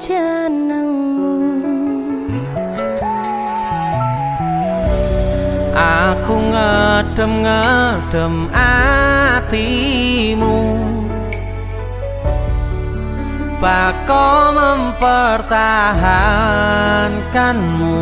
jenengmu. Aku ngedem-ngedem atimu Bako mempertahankanmu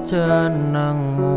jenengmu